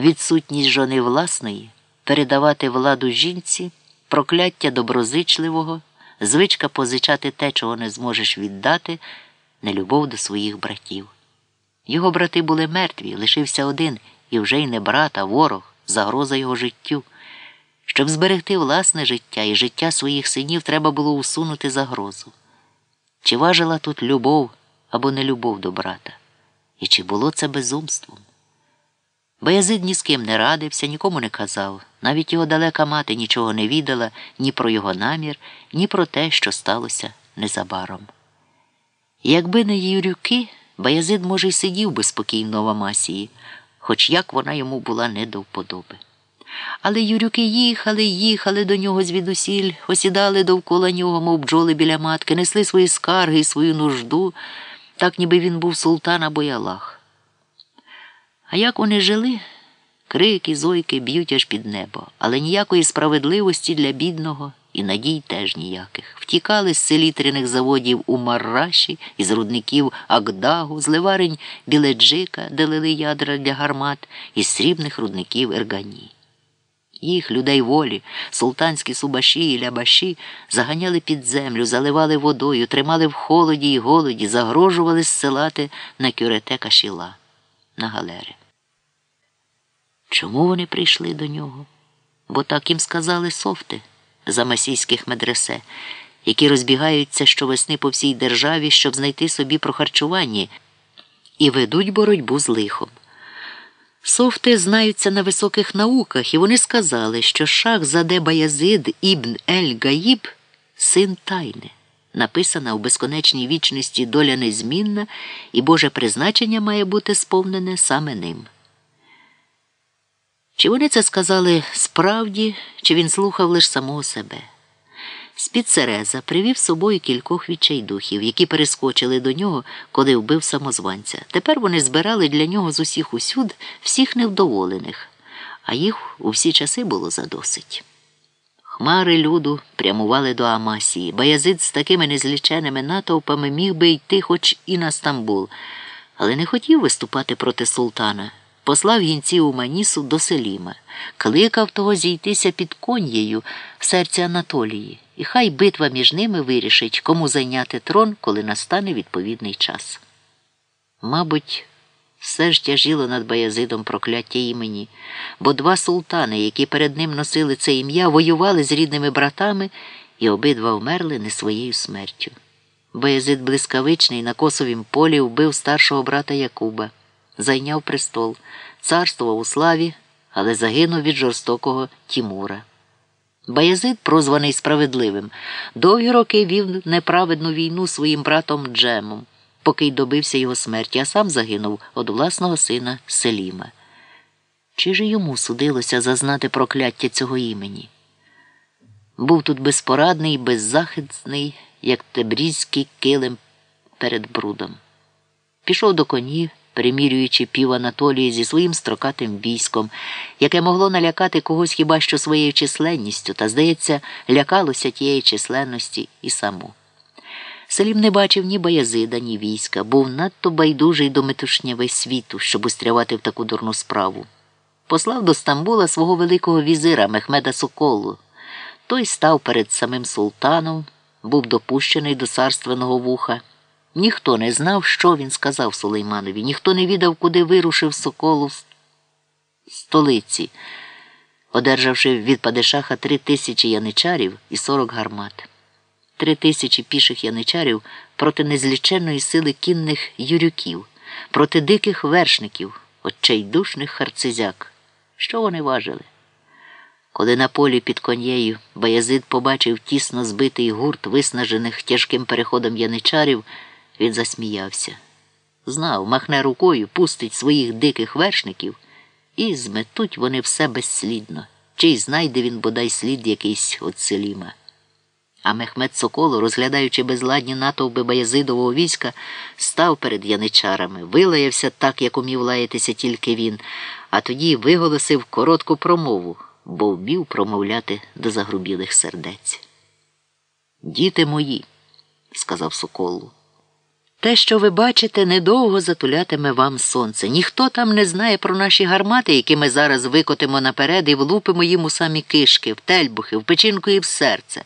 відсутність жони власної, передавати владу жінці, прокляття доброзичливого, звичка позичати те, чого не зможеш віддати, нелюбов до своїх братів. Його брати були мертві, лишився один і вже й не брат, а ворог, загроза його життю. Щоб зберегти власне життя і життя своїх синів, треба було усунути загрозу. Чи важила тут любов або нелюбов до брата? І чи було це безумством? Баязид ні з ким не радився, нікому не казав. Навіть його далека мати нічого не відала ні про його намір, ні про те, що сталося незабаром. Якби не Юрюки, Баязид, може, й сидів би спокійно в Амасії, хоч як вона йому була не до вподоби. Але Юрюки їхали, їхали до нього звідусіль, осідали довкола нього, мов бджоли біля матки, несли свої скарги і свою нужду, так ніби він був султан або ялах. А як вони жили? Крики, зойки б'ють аж під небо, але ніякої справедливості для бідного і надій теж ніяких. Втікали з селітряних заводів у Марраші, із рудників Агдагу, з ливарень Біледжика, де лили ядра для гармат, із срібних рудників Ергані. Їх, людей волі, султанські субаші і лябаші заганяли під землю, заливали водою, тримали в холоді і голоді, загрожували зсилати на кюрете кашіла, на галери. Чому вони прийшли до нього? Бо так їм сказали софти за масійських медресе, які розбігаються щовесни по всій державі, щоб знайти собі прохарчування і ведуть боротьбу з лихом. Софти знаються на високих науках, і вони сказали, що шах Заде Баязид Ібн Ель Гаїб син тайни, написана у безконечній вічності доля незмінна, і Боже призначення має бути сповнене саме ним. Чи вони це сказали справді, чи він слухав лише самого себе? З-під Сереза привів з собою кількох відчайдухів, які перескочили до нього, коли вбив самозванця. Тепер вони збирали для нього з усіх усюд всіх невдоволених, а їх у всі часи було задосить. Хмари люду прямували до Амасії. Баязид з такими незліченими натовпами міг би йти хоч і на Стамбул, але не хотів виступати проти султана. Послав гінців у Манісу до Селіма, кликав того зійтися під конєю в серці Анатолії, і хай битва між ними вирішить, кому зайняти трон, коли настане відповідний час. Мабуть, все ж тяжіло над Баязидом прокляття імені, бо два султани, які перед ним носили це ім'я, воювали з рідними братами і обидва вмерли не своєю смертю. Баязид блискавичний на косовім полі вбив старшого брата Якуба зайняв престол, царствував у славі, але загинув від жорстокого Тімура. Баязид, прозваний справедливим, довгі роки вів неправедну війну своїм братом Джемом, поки й добився його смерті, а сам загинув від власного сина Селіма. Чи ж йому судилося зазнати прокляття цього імені? Був тут безпорадний і беззахисний, як тебрізький килим перед брудом. Пішов до конів примірюючи пів Анатолії зі своїм строкатим військом, яке могло налякати когось хіба що своєю численністю, та, здається, лякалося тієї численності і саму. Селім не бачив ні боязида, ні війська, був надто байдужий до метушнєвий світу, щоб устрявати в таку дурну справу. Послав до Стамбула свого великого візира Мехмеда Соколу. Той став перед самим султаном, був допущений до царственного вуха. Ніхто не знав, що він сказав Сулейманові, ніхто не відав, куди вирушив соколу в столиці, одержавши від падишаха три тисячі яничарів і сорок гармат. Три тисячі піших яничарів проти незліченної сили кінних юрюків, проти диких вершників, отчайдушних харцизяк. Що вони важили? Коли на полі під конєю Баязид побачив тісно збитий гурт виснажених тяжким переходом яничарів. Він засміявся. Знав, махне рукою, пустить своїх диких вершників, і зметуть вони все безслідно, чи й знайде він бодай слід якийсь от селіма. А Мехмед Соколо, розглядаючи безладні натовби Баязидового війська, став перед яничарами, вилаявся так, як умів лаятися тільки він, а тоді виголосив коротку промову, бо вмів промовляти до загрубілих сердець. Діти мої, сказав Соколу. Те, що ви бачите, недовго затулятиме вам сонце. Ніхто там не знає про наші гармати, які ми зараз викотимо наперед і влупимо їм у самі кишки, в тельбухи, в печінку і в серце.